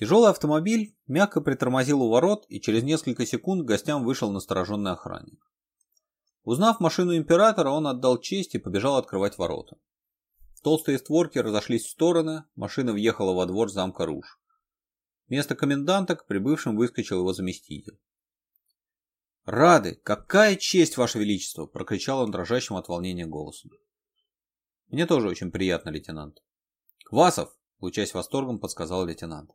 Тяжелый автомобиль мягко притормозил у ворот, и через несколько секунд гостям вышел настороженный охранник. Узнав машину императора, он отдал честь и побежал открывать ворота. Толстые створки разошлись в стороны, машина въехала во двор замка Руж. Вместо коменданта к прибывшим выскочил его заместитель. «Рады! Какая честь, Ваше Величество!» – прокричал он дрожащим от волнения голосом. «Мне тоже очень приятно, лейтенант». «Квасов!» – лучаясь восторгом подсказал лейтенант.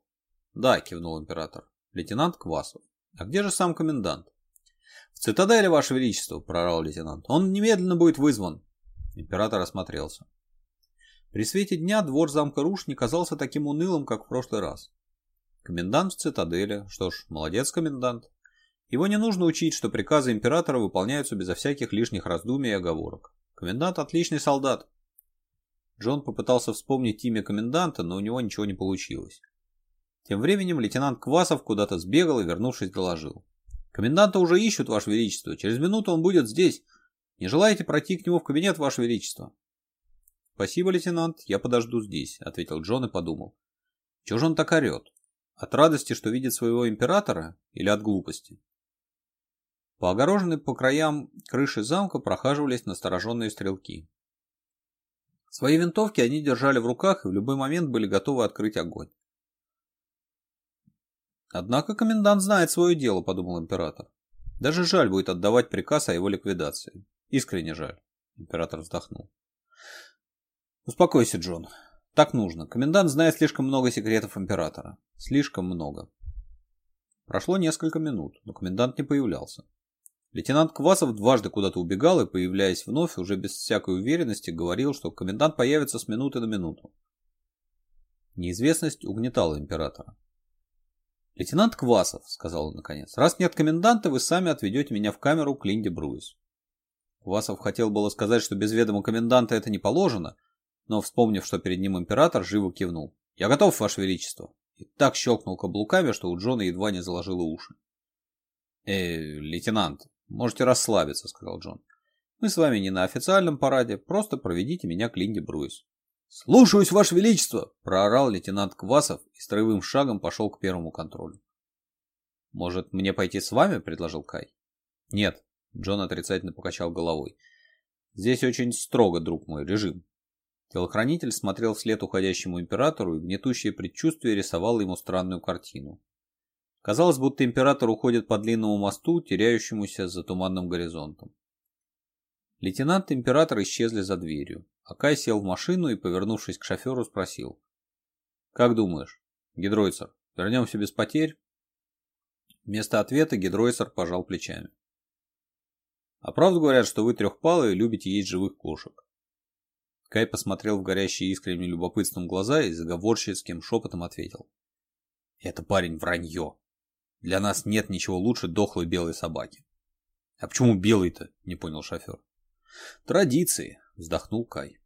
Да, кивнул император. Лейтенант Квасов. А где же сам комендант? В цитадели, ваше величество, прорал лейтенант. Он немедленно будет вызван. Император осмотрелся. При свете дня двор замка Руш не казался таким унылым, как в прошлый раз. Комендант в цитадели. Что ж, молодец, комендант. Его не нужно учить, что приказы императора выполняются безо всяких лишних раздумий и оговорок. Комендант – отличный солдат. Джон попытался вспомнить имя коменданта, но у него ничего не получилось. Тем временем лейтенант Квасов куда-то сбегал и, вернувшись, доложил. «Коменданта уже ищут, Ваше Величество. Через минуту он будет здесь. Не желаете пройти к нему в кабинет, Ваше Величество?» «Спасибо, лейтенант, я подожду здесь», — ответил Джон и подумал. «Чего же он так орет? От радости, что видит своего императора, или от глупости?» По огороженной по краям крыши замка прохаживались настороженные стрелки. Свои винтовки они держали в руках и в любой момент были готовы открыть огонь. Однако комендант знает свое дело, подумал император. Даже жаль будет отдавать приказ о его ликвидации. Искренне жаль. Император вздохнул. Успокойся, Джон. Так нужно. Комендант знает слишком много секретов императора. Слишком много. Прошло несколько минут, но комендант не появлялся. Лейтенант Квасов дважды куда-то убегал и, появляясь вновь, уже без всякой уверенности, говорил, что комендант появится с минуты на минуту. Неизвестность угнетала императора. «Лейтенант Квасов», — сказал он наконец, — «раз нет коменданта, вы сами отведете меня в камеру к Линде Бруис». Квасов хотел было сказать, что без ведома коменданта это не положено, но, вспомнив, что перед ним император, живо кивнул. «Я готов, Ваше Величество!» И так щелкнул каблуками, что у Джона едва не заложило уши. «Э, лейтенант, можете расслабиться», — сказал Джон. «Мы с вами не на официальном параде, просто проведите меня к Линде Бруис». «Слушаюсь, Ваше Величество!» – проорал лейтенант Квасов и строевым шагом пошел к первому контролю. «Может, мне пойти с вами?» – предложил Кай. «Нет», – Джон отрицательно покачал головой. «Здесь очень строго, друг мой, режим». Телохранитель смотрел вслед уходящему императору и гнетущее предчувствие рисовало ему странную картину. Казалось, будто император уходит по длинному мосту, теряющемуся за туманным горизонтом. Лейтенант и император исчезли за дверью. Акай сел в машину и, повернувшись к шоферу, спросил. «Как думаешь, гидройцер, вернемся без потерь?» Вместо ответа гидройцер пожал плечами. «А правду говорят, что вы трехпалые и любите есть живых кошек?» Кай посмотрел в горящие искренним любопытством глаза и заговорщицким шепотом ответил. «Это парень вранье. Для нас нет ничего лучше дохлой белой собаки». «А почему белый-то?» – не понял шофер. «Традиции», вздохнул Кай.